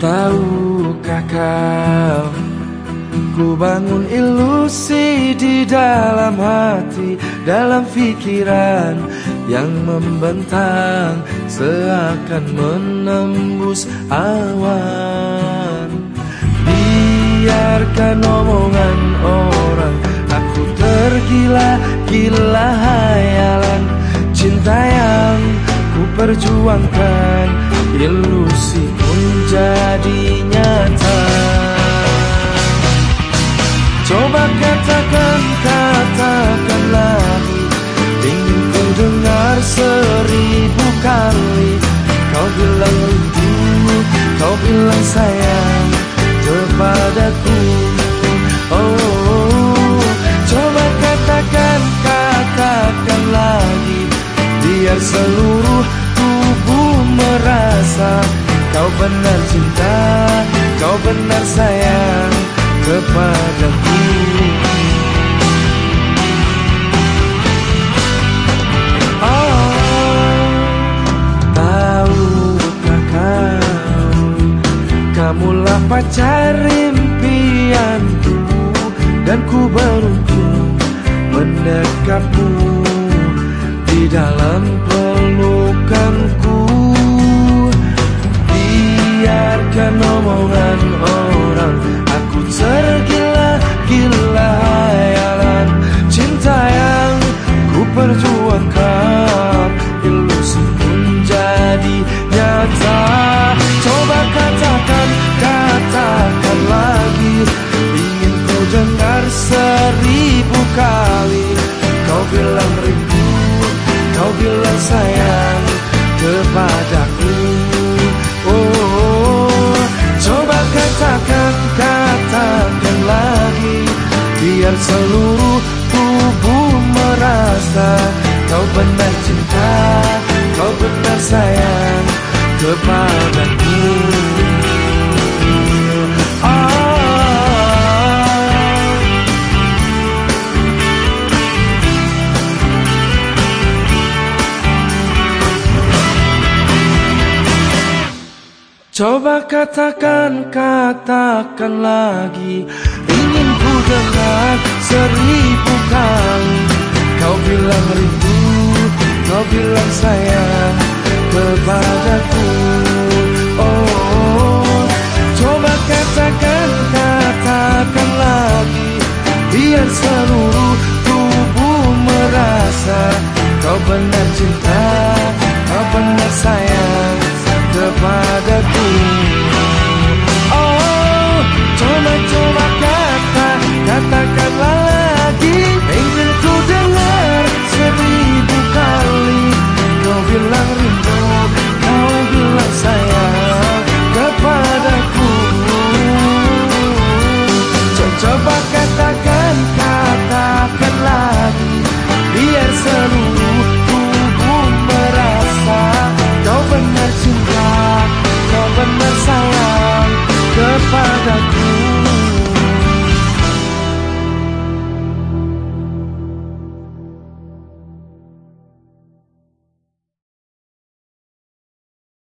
Tahukah kau Ku bangun ilusi di dalam hati Dalam pikiran yang membentang Seakan menembus awan. Biarkan omongan orang Aku tergila-gila hayalan Cinta yang ku perjuangkan Rindu, kau bilang sayang Kepadaku. Oh, coba katakan, katakan lagi Biar seluruh tubuh merasa Kau benar cinta, kau benar sayang pacar impianku Dan ku beruntung mendekatmu Di dalam pelukanku sayang kepadaku. Oh, coba katakan, katakan lagi Biar seluruh tubuh merasa Kau benar cinta, kau benar sayang kepadaku Coba katakan, katakan lagi. Ingin ku dengar seribu kali. Kau bilang rindu, kau bilang sayang kepadaku. Oh, coba katakan, katakan lagi. Biar seluruh tubuh merasa Kau benar cinta, kau benar sayang Kau